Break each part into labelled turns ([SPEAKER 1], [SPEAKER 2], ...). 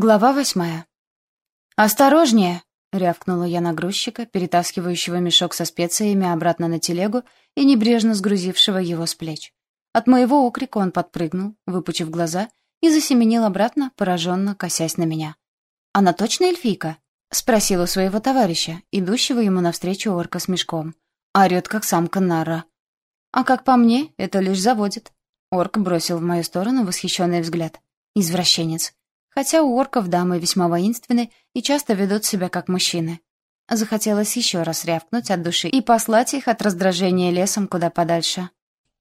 [SPEAKER 1] Глава восьмая. «Осторожнее!» — рявкнула я на грузчика, перетаскивающего мешок со специями обратно на телегу и небрежно сгрузившего его с плеч. От моего окрика он подпрыгнул, выпучив глаза, и засеменил обратно, пораженно косясь на меня. «Она точно эльфийка?» — спросил у своего товарища, идущего ему навстречу орка с мешком. Орёт, как самка Нара. «А как по мне, это лишь заводит». Орк бросил в мою сторону восхищенный взгляд. «Извращенец. Хотя у орков дамы весьма воинственны и часто ведут себя как мужчины. Захотелось еще раз рявкнуть от души и послать их от раздражения лесом куда подальше.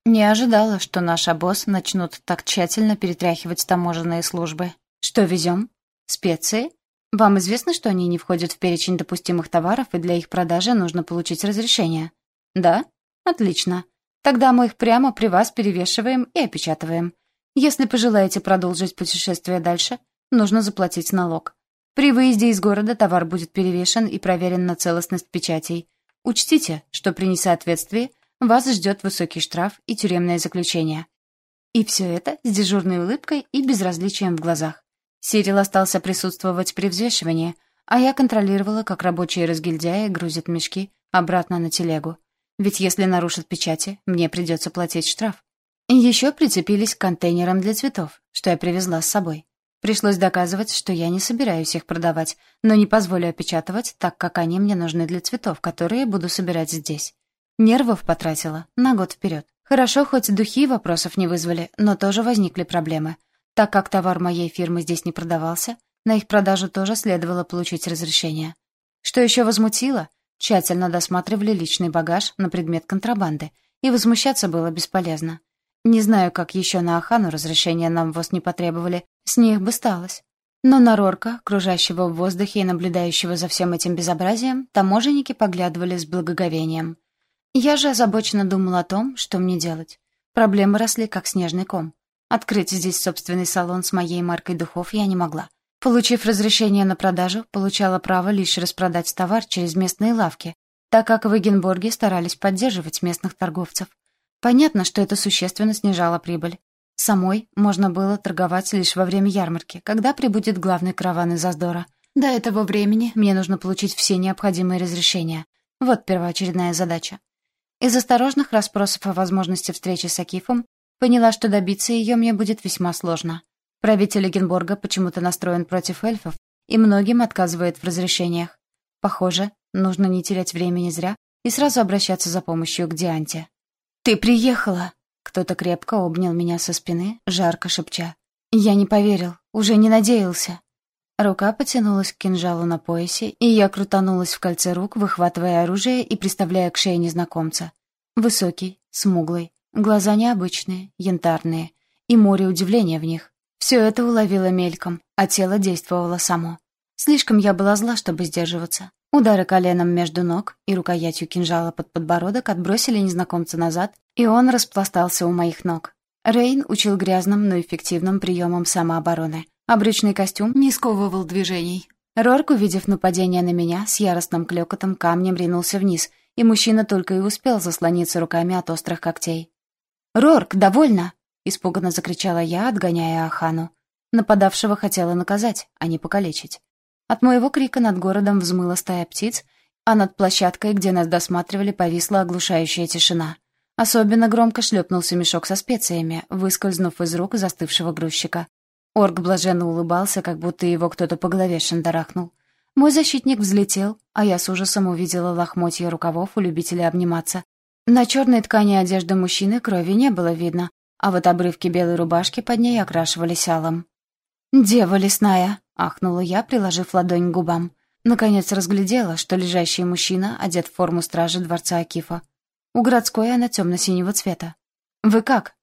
[SPEAKER 1] Не ожидала, что наш обоз начнут так тщательно перетряхивать таможенные службы. Что везем? Специи? Вам известно, что они не входят в перечень допустимых товаров, и для их продажи нужно получить разрешение? Да? Отлично. Тогда мы их прямо при вас перевешиваем и опечатываем. Если пожелаете продолжить путешествие дальше, нужно заплатить налог. При выезде из города товар будет перевешен и проверен на целостность печатей. Учтите, что при несоответствии вас ждет высокий штраф и тюремное заключение. И все это с дежурной улыбкой и безразличием в глазах. Сирил остался присутствовать при взвешивании, а я контролировала, как рабочие разгильдяи грузят мешки обратно на телегу. Ведь если нарушат печати, мне придется платить штраф. Еще прицепились к контейнерам для цветов, что я привезла с собой. Пришлось доказывать, что я не собираюсь их продавать, но не позволю опечатывать, так как они мне нужны для цветов, которые буду собирать здесь. Нервов потратила на год вперед. Хорошо, хоть духи вопросов не вызвали, но тоже возникли проблемы. Так как товар моей фирмы здесь не продавался, на их продажу тоже следовало получить разрешение. Что еще возмутило? Тщательно досматривали личный багаж на предмет контрабанды, и возмущаться было бесполезно. Не знаю, как еще на Ахану разрешения нам ВОЗ не потребовали, с них бы сталось. Но на Рорка, кружащего в воздухе и наблюдающего за всем этим безобразием, таможенники поглядывали с благоговением. Я же озабоченно думала о том, что мне делать. Проблемы росли, как снежный ком. Открыть здесь собственный салон с моей маркой духов я не могла. Получив разрешение на продажу, получала право лишь распродать товар через местные лавки, так как в Эгенборге старались поддерживать местных торговцев. Понятно, что это существенно снижало прибыль. Самой можно было торговать лишь во время ярмарки, когда прибудет главный караван из Аздора. До этого времени мне нужно получить все необходимые разрешения. Вот первоочередная задача. Из осторожных расспросов о возможности встречи с Акифом поняла, что добиться ее мне будет весьма сложно. Правитель Эгенборга почему-то настроен против эльфов и многим отказывает в разрешениях. Похоже, нужно не терять времени зря и сразу обращаться за помощью к Дианте. «Ты приехала!» Кто-то крепко обнял меня со спины, жарко шепча. Я не поверил, уже не надеялся. Рука потянулась к кинжалу на поясе, и я крутанулась в кольце рук, выхватывая оружие и приставляя к шее незнакомца. Высокий, смуглый, глаза необычные, янтарные, и море удивления в них. Все это уловило мельком, а тело действовало само. Слишком я была зла, чтобы сдерживаться. Удары коленом между ног и рукоятью кинжала под подбородок отбросили незнакомца назад, и он распластался у моих ног. Рейн учил грязным, но эффективным приемам самообороны. Обречный костюм не сковывал движений. Рорк, увидев нападение на меня, с яростным клёкотом камнем ринулся вниз, и мужчина только и успел заслониться руками от острых когтей. «Рорк, довольно!» — испуганно закричала я, отгоняя Ахану. Нападавшего хотела наказать, а не покалечить. От моего крика над городом взмыла стая птиц, а над площадкой, где нас досматривали, повисла оглушающая тишина. Особенно громко шлепнулся мешок со специями, выскользнув из рук застывшего грузчика. Орк блаженно улыбался, как будто его кто-то по голове шандарахнул. Мой защитник взлетел, а я с ужасом увидела лохмотья рукавов у любителя обниматься. На черной ткани одежды мужчины крови не было видно, а вот обрывки белой рубашки под ней окрашивались алым. «Дева лесная!» — ахнула я, приложив ладонь к губам. Наконец разглядела, что лежащий мужчина одет в форму стражи дворца Акифа. У городской она темно-синего цвета. «Вы как?»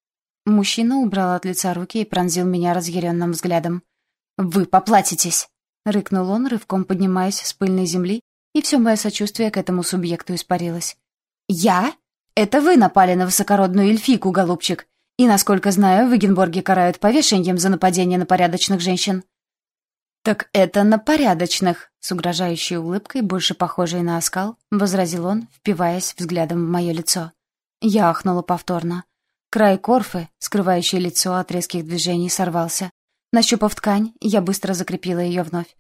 [SPEAKER 1] Мужчина убрал от лица руки и пронзил меня разъяренным взглядом. «Вы поплатитесь!» — рыкнул он, рывком поднимаясь с пыльной земли, и все мое сочувствие к этому субъекту испарилось. «Я? Это вы напали на высокородную эльфийку, голубчик! И, насколько знаю, в Эгенборге карают повешением за нападение на порядочных женщин». «Так это на порядочных», — с угрожающей улыбкой, больше похожей на оскал, возразил он, впиваясь взглядом в мое лицо. Я ахнула повторно. Край корфы, скрывающий лицо от резких движений, сорвался. Нащупав ткань, я быстро закрепила ее вновь.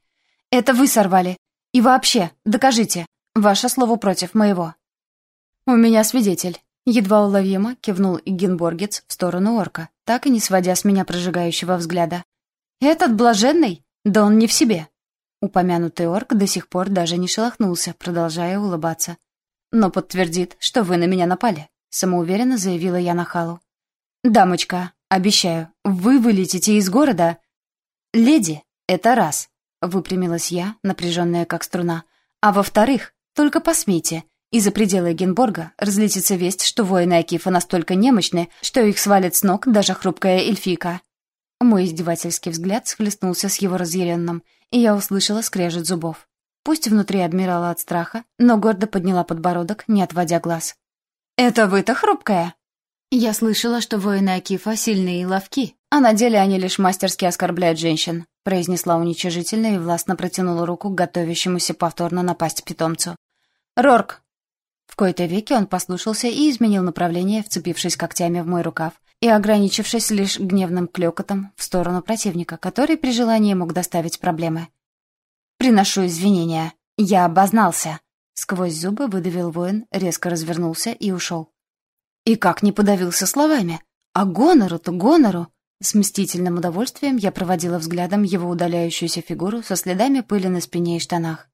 [SPEAKER 1] «Это вы сорвали! И вообще, докажите! Ваше слово против моего!» «У меня свидетель!» Едва уловимо кивнул Игенборгец в сторону орка, так и не сводя с меня прожигающего взгляда. «Этот блаженный? Да он не в себе!» Упомянутый орк до сих пор даже не шелохнулся, продолжая улыбаться. «Но подтвердит, что вы на меня напали», — самоуверенно заявила я Нахалу. «Дамочка, обещаю, вы вылетите из города...» «Леди, это раз», — выпрямилась я, напряженная как струна. «А во-вторых, только посмейте, и за пределы Генборга разлетится весть, что воины Акифа настолько немощны, что их свалит с ног даже хрупкая эльфийка». Мой издевательский взгляд схлестнулся с его разъяренным, и я услышала скрежет зубов. Пусть внутри обмирала от страха, но гордо подняла подбородок, не отводя глаз. «Это вы-то хрупкая?» Я слышала, что воины Акифа сильные и ловки, а на деле они лишь мастерски оскорбляют женщин, произнесла уничижительно и властно протянула руку к готовящемуся повторно напасть питомцу. «Рорк!» В кои-то веки он послушался и изменил направление, вцепившись когтями в мой рукав и ограничившись лишь гневным клёкотом в сторону противника, который при желании мог доставить проблемы. «Приношу извинения. Я обознался!» Сквозь зубы выдавил воин, резко развернулся и ушел. И как не подавился словами. А гонору-то гонору! С мстительным удовольствием я проводила взглядом его удаляющуюся фигуру со следами пыли на спине и штанах.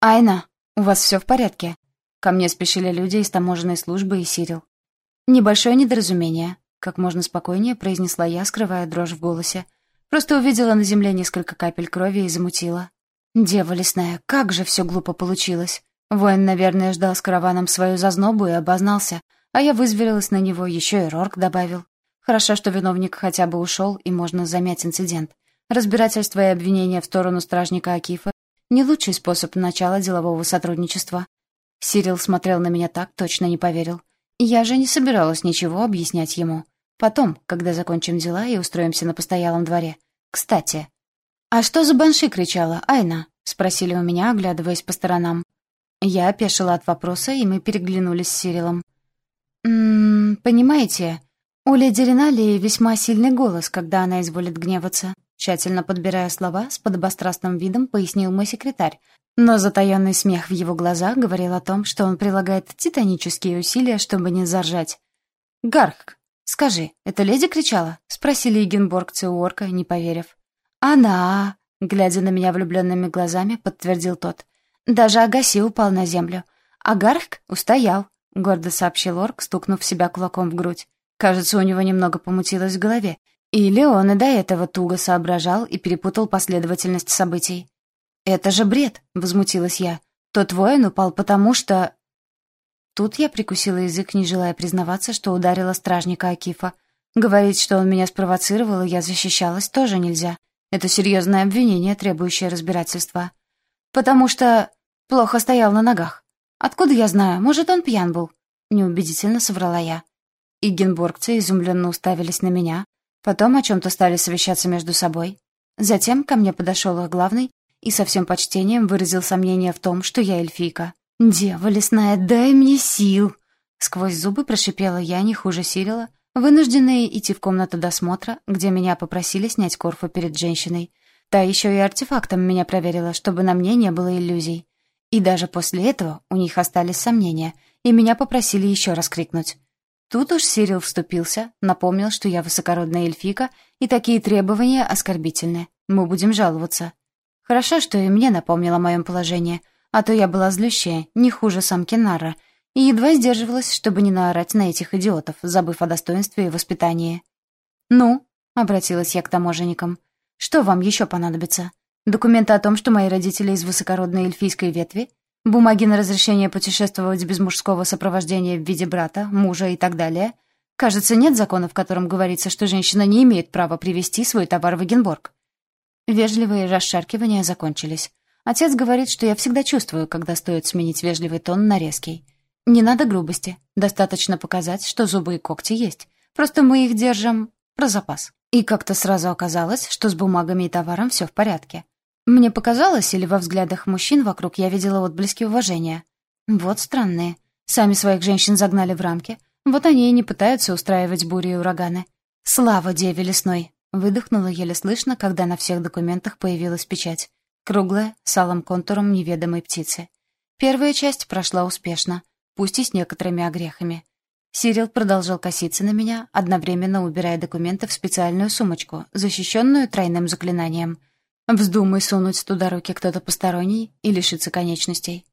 [SPEAKER 1] «Айна, у вас все в порядке?» Ко мне спешили люди из таможенной службы и Сирил. «Небольшое недоразумение», — как можно спокойнее произнесла я, скрывая дрожь в голосе. Просто увидела на земле несколько капель крови и замутила. «Дева лесная, как же все глупо получилось!» Воин, наверное, ждал с караваном свою зазнобу и обознался, а я вызверилась на него, еще и Рорк добавил. Хорошо, что виновник хотя бы ушел, и можно замять инцидент. Разбирательство и обвинение в сторону стражника Акифа — не лучший способ начала делового сотрудничества. Сирил смотрел на меня так, точно не поверил. Я же не собиралась ничего объяснять ему. Потом, когда закончим дела и устроимся на постоялом дворе. Кстати. «А что за банши кричала, Айна?» — спросили у меня, оглядываясь по сторонам. Я опешила от вопроса, и мы переглянулись с Сирилом. «Ммм, понимаете, у леди Риналии весьма сильный голос, когда она изволит гневаться», тщательно подбирая слова, с подобострастным видом пояснил мой секретарь, но затаённый смех в его глазах говорил о том, что он прилагает титанические усилия, чтобы не заржать. «Гарк, скажи, это леди кричала?» — спросили егенборгцы у орка, не поверив. «Она!» — глядя на меня влюбленными глазами, подтвердил тот. Даже Агаси упал на землю. Агарх устоял. — гордо сообщил орк, стукнув себя кулаком в грудь. Кажется, у него немного помутилось в голове. Или он и до этого туго соображал и перепутал последовательность событий. «Это же бред!» — возмутилась я. «Тот воин упал потому, что...» Тут я прикусила язык, не желая признаваться, что ударила стражника Акифа. Говорить, что он меня спровоцировал, и я защищалась, тоже нельзя. Это серьезное обвинение, требующее разбирательства. Потому что плохо стоял на ногах. «Откуда я знаю? Может, он пьян был?» Неубедительно соврала я. И генбургцы изумленно уставились на меня, потом о чем-то стали совещаться между собой. Затем ко мне подошел их главный и со всем почтением выразил сомнение в том, что я эльфийка. «Дева лесная, дай мне сил!» Сквозь зубы прошипела я, не хуже Сирила, вынужденная идти в комнату досмотра, где меня попросили снять корфу перед женщиной. Та еще и артефактом меня проверила, чтобы на мне не было иллюзий. И даже после этого у них остались сомнения, и меня попросили еще раз крикнуть. Тут уж Сирил вступился, напомнил, что я высокородная эльфика, и такие требования оскорбительны. Мы будем жаловаться. Хорошо, что и мне напомнил о моем положении, а то я была злющая, не хуже самки Нара, и едва сдерживалась, чтобы не наорать на этих идиотов, забыв о достоинстве и воспитании. «Ну?» — обратилась я к таможенникам. «Что вам еще понадобится?» Документы о том, что мои родители из высокородной эльфийской ветви, бумаги на разрешение путешествовать без мужского сопровождения в виде брата, мужа и так далее. Кажется, нет закона, в котором говорится, что женщина не имеет права привезти свой товар в Эгенборг. Вежливые расшаркивания закончились. Отец говорит, что я всегда чувствую, когда стоит сменить вежливый тон на резкий. Не надо грубости. Достаточно показать, что зубы и когти есть. Просто мы их держим про запас. И как-то сразу оказалось, что с бумагами и товаром все в порядке. Мне показалось, или во взглядах мужчин вокруг я видела отблески уважения. Вот странные. Сами своих женщин загнали в рамки. Вот они и не пытаются устраивать бури и ураганы. «Слава деве лесной!» — Выдохнула еле слышно, когда на всех документах появилась печать. Круглая, с алым контуром неведомой птицы. Первая часть прошла успешно, пусть и с некоторыми огрехами. Сирил продолжал коситься на меня, одновременно убирая документы в специальную сумочку, защищенную тройным заклинанием. Вздумай сунуть туда руки кто-то посторонний и лишиться конечностей.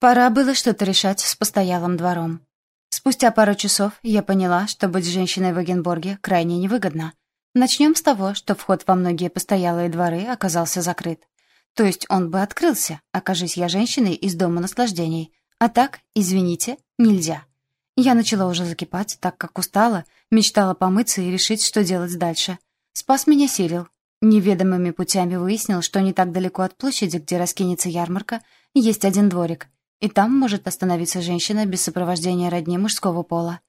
[SPEAKER 1] Пора было что-то решать с постоялым двором. Спустя пару часов я поняла, что быть женщиной в Эгенборге крайне невыгодно. Начнем с того, что вход во многие постоялые дворы оказался закрыт. То есть он бы открылся, окажись я женщиной из дома наслаждений. А так, извините, нельзя. Я начала уже закипать, так как устала, мечтала помыться и решить, что делать дальше. Спас меня Сирил. Неведомыми путями выяснил, что не так далеко от площади, где раскинется ярмарка, есть один дворик — и там может остановиться женщина без сопровождения родни мужского пола.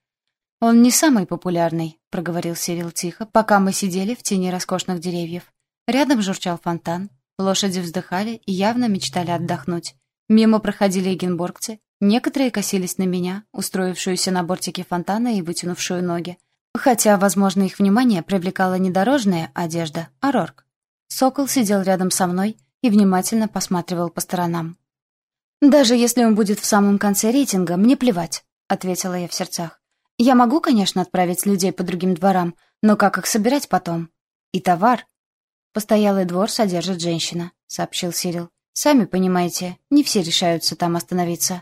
[SPEAKER 1] «Он не самый популярный», — проговорил Сирил тихо, пока мы сидели в тени роскошных деревьев. Рядом журчал фонтан, лошади вздыхали и явно мечтали отдохнуть. Мимо проходили эгенборгцы, некоторые косились на меня, устроившуюся на бортике фонтана и вытянувшую ноги. Хотя, возможно, их внимание привлекала не дорожная одежда, а рорк. Сокол сидел рядом со мной и внимательно посматривал по сторонам. «Даже если он будет в самом конце рейтинга, мне плевать», — ответила я в сердцах. «Я могу, конечно, отправить людей по другим дворам, но как их собирать потом? И товар?» «Постоялый двор содержит женщина», — сообщил Сирил. «Сами понимаете, не все решаются там остановиться».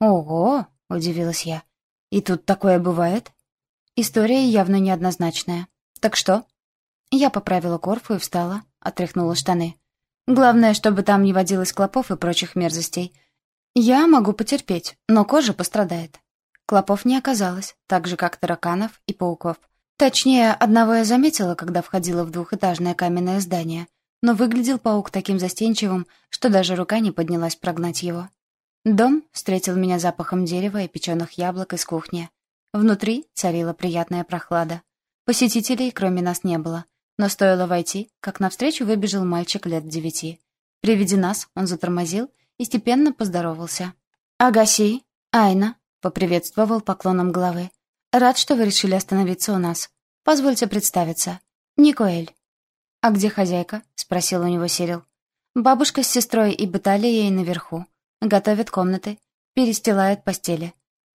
[SPEAKER 1] «Ого!» — удивилась я. «И тут такое бывает?» История явно неоднозначная. «Так что?» Я поправила корфу и встала, отряхнула штаны. «Главное, чтобы там не водилось клопов и прочих мерзостей. Я могу потерпеть, но кожа пострадает. Клопов не оказалось, так же, как тараканов и пауков. Точнее, одного я заметила, когда входила в двухэтажное каменное здание, но выглядел паук таким застенчивым, что даже рука не поднялась прогнать его. Дом встретил меня запахом дерева и печеных яблок из кухни. Внутри царила приятная прохлада. Посетителей, кроме нас, не было, но стоило войти, как навстречу выбежал мальчик лет девяти. При виде нас он затормозил и степенно поздоровался. «Агаси, Айна», — поприветствовал поклоном головы. «Рад, что вы решили остановиться у нас. Позвольте представиться. Никоэль». «А где хозяйка?» — спросил у него Сирил. «Бабушка с сестрой и Баталией наверху. Готовят комнаты, перестилают постели.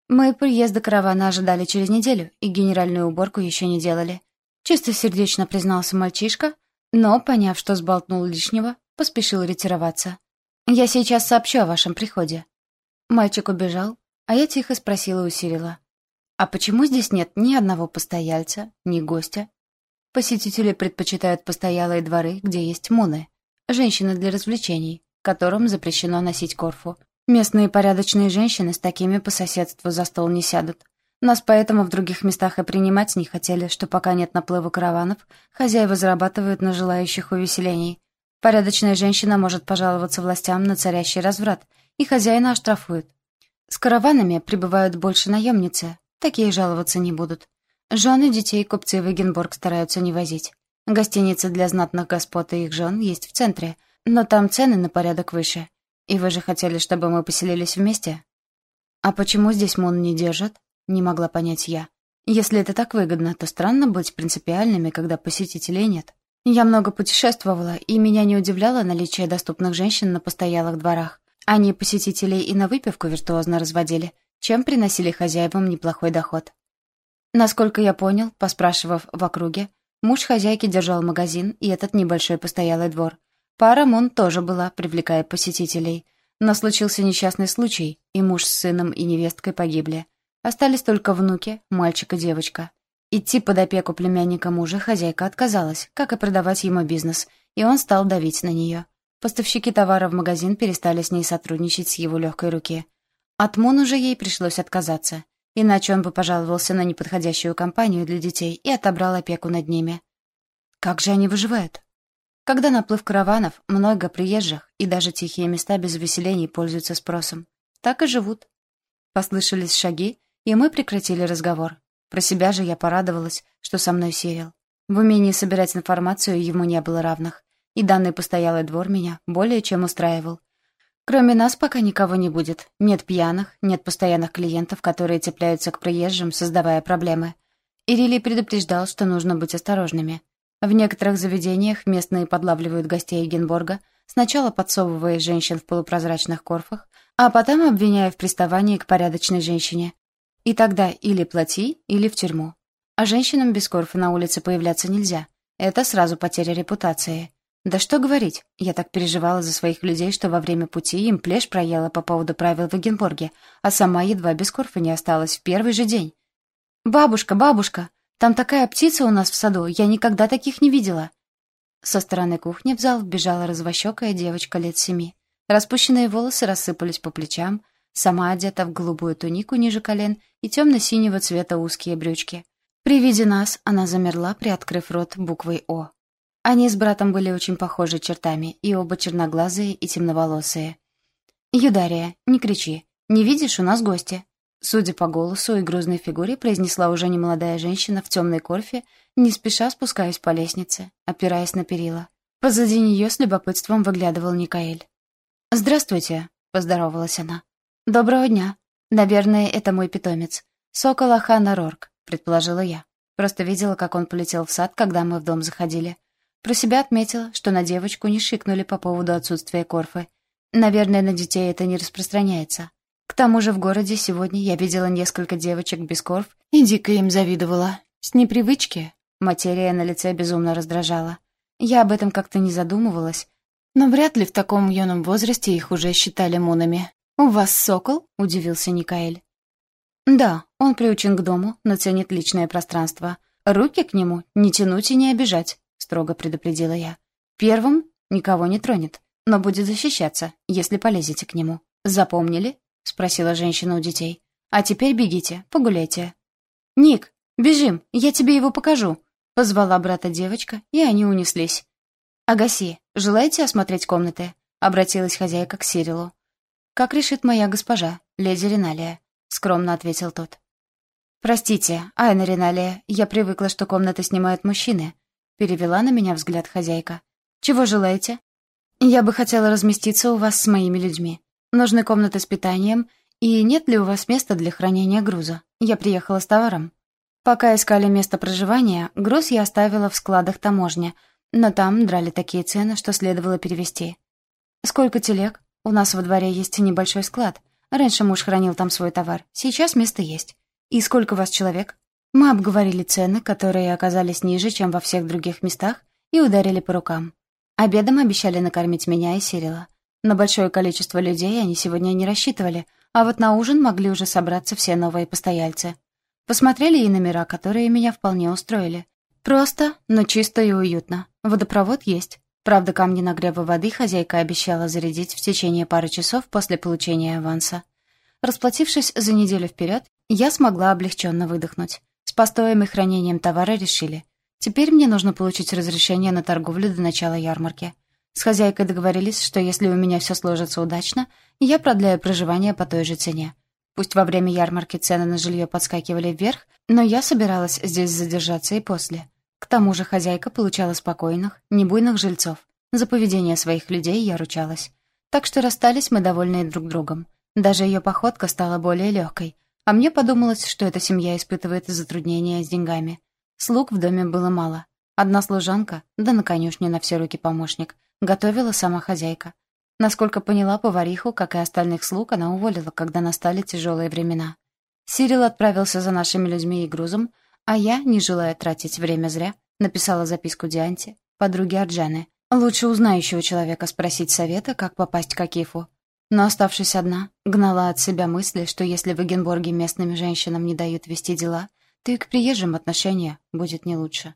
[SPEAKER 1] Мы приезда каравана ожидали через неделю, и генеральную уборку еще не делали. Чистосердечно признался мальчишка, но, поняв, что сболтнул лишнего, поспешил ретироваться. «Я сейчас сообщу о вашем приходе». Мальчик убежал, а я тихо спросила у Сирила. «А почему здесь нет ни одного постояльца, ни гостя?» Посетители предпочитают постоялые дворы, где есть муны, женщины для развлечений, которым запрещено носить корфу. Местные порядочные женщины с такими по соседству за стол не сядут. Нас поэтому в других местах и принимать не хотели, что пока нет наплыва караванов, хозяева зарабатывают на желающих увеселений. Порядочная женщина может пожаловаться властям на царящий разврат, и хозяина оштрафуют. С караванами прибывают больше наемницы, такие жаловаться не будут. Жены детей купцы в Эгенборг стараются не возить. Гостиницы для знатных господ и их жен есть в центре, но там цены на порядок выше. И вы же хотели, чтобы мы поселились вместе? А почему здесь Мун не держат? Не могла понять я. Если это так выгодно, то странно быть принципиальными, когда посетителей нет. Я много путешествовала, и меня не удивляло наличие доступных женщин на постоялых дворах. Они посетителей и на выпивку виртуозно разводили, чем приносили хозяевам неплохой доход. Насколько я понял, поспрашивав в округе, муж хозяйки держал магазин и этот небольшой постоялый двор. Пара Мун тоже была, привлекая посетителей. Но случился несчастный случай, и муж с сыном и невесткой погибли. Остались только внуки, мальчик и девочка. Идти под опеку племянника мужа хозяйка отказалась, как и продавать ему бизнес, и он стал давить на нее. Поставщики товара в магазин перестали с ней сотрудничать с его легкой руки. От Мун уже ей пришлось отказаться, иначе он бы пожаловался на неподходящую компанию для детей и отобрал опеку над ними. Как же они выживают? Когда наплыв караванов, много приезжих и даже тихие места без увеселений пользуются спросом. Так и живут. Послышались шаги, и мы прекратили разговор. Про себя же я порадовалась, что со мной Сирил. В умении собирать информацию ему не было равных, и данный постоялый двор меня более чем устраивал. Кроме нас пока никого не будет. Нет пьяных, нет постоянных клиентов, которые цепляются к приезжим, создавая проблемы. Ирилий предупреждал, что нужно быть осторожными. В некоторых заведениях местные подлавливают гостей Эгенборга, сначала подсовывая женщин в полупрозрачных корфах, а потом обвиняя в приставании к порядочной женщине. И тогда или плати, или в тюрьму. А женщинам без корфа на улице появляться нельзя. Это сразу потеря репутации. Да что говорить, я так переживала за своих людей, что во время пути им плешь проела по поводу правил в Эгенборге, а сама едва без корфа не осталась в первый же день. «Бабушка, бабушка, там такая птица у нас в саду, я никогда таких не видела». Со стороны кухни в зал вбежала развощекая девочка лет семи. Распущенные волосы рассыпались по плечам, сама одета в голубую тунику ниже колен и темно-синего цвета узкие брючки. При виде нас она замерла, приоткрыв рот буквой «О». Они с братом были очень похожи чертами, и оба черноглазые и темноволосые. «Юдария, не кричи. Не видишь, у нас гости». Судя по голосу и грузной фигуре, произнесла уже немолодая женщина в темной корфе, не спеша спускаясь по лестнице, опираясь на перила. Позади нее с любопытством выглядывал Никаэль. «Здравствуйте», — поздоровалась она. «Доброго дня. Наверное, это мой питомец. Сокол Ахана Рорк», — предположила я. Просто видела, как он полетел в сад, когда мы в дом заходили. Про себя отметила, что на девочку не шикнули по поводу отсутствия корфы. Наверное, на детей это не распространяется. К тому же в городе сегодня я видела несколько девочек без корф и дико им завидовала. С непривычки материя на лице безумно раздражала. Я об этом как-то не задумывалась, но вряд ли в таком юном возрасте их уже считали мунами. «У вас сокол?» — удивился Никаэль. «Да, он приучен к дому, но ценит личное пространство. Руки к нему не тянуть и не обижать строго предупредила я. «Первым никого не тронет, но будет защищаться, если полезете к нему. Запомнили?» — спросила женщина у детей. «А теперь бегите, погуляйте». «Ник, бежим, я тебе его покажу», — позвала брата девочка, и они унеслись. «Агаси, желаете осмотреть комнаты?» — обратилась хозяйка к Сирилу. «Как решит моя госпожа, леди Риналия», — скромно ответил тот. «Простите, Айна Риналия, я привыкла, что комнаты снимают мужчины», Перевела на меня взгляд хозяйка. «Чего желаете?» «Я бы хотела разместиться у вас с моими людьми. Нужны комнаты с питанием, и нет ли у вас места для хранения груза? Я приехала с товаром». Пока искали место проживания, груз я оставила в складах таможни, но там драли такие цены, что следовало перевести. «Сколько телег? У нас во дворе есть небольшой склад. Раньше муж хранил там свой товар, сейчас место есть. И сколько вас человек?» Мы обговорили цены, которые оказались ниже, чем во всех других местах, и ударили по рукам. Обедом обещали накормить меня и Сирила. На большое количество людей они сегодня не рассчитывали, а вот на ужин могли уже собраться все новые постояльцы. Посмотрели и номера, которые меня вполне устроили. Просто, но чисто и уютно. Водопровод есть. Правда, камни нагрева воды хозяйка обещала зарядить в течение пары часов после получения аванса. Расплатившись за неделю вперед, я смогла облегченно выдохнуть. С постоем и хранением товара решили. Теперь мне нужно получить разрешение на торговлю до начала ярмарки. С хозяйкой договорились, что если у меня все сложится удачно, я продляю проживание по той же цене. Пусть во время ярмарки цены на жилье подскакивали вверх, но я собиралась здесь задержаться и после. К тому же хозяйка получала спокойных, небуйных жильцов. За поведение своих людей я ручалась. Так что расстались мы довольны друг другом. Даже ее походка стала более легкой, а мне подумалось, что эта семья испытывает затруднения с деньгами. Слуг в доме было мало. Одна служанка, да на конюшне на все руки помощник, готовила сама хозяйка. Насколько поняла повариху, как и остальных слуг, она уволила, когда настали тяжелые времена. Сирил отправился за нашими людьми и грузом, а я, не желая тратить время зря, написала записку Дианте, подруге Арджаны. Лучше у знающего человека спросить совета, как попасть к Акифу. Но, оставшись одна, гнала от себя мысли, что если в Эгенборге местным женщинам не дают вести дела, то и к приезжим отношение будет не лучше.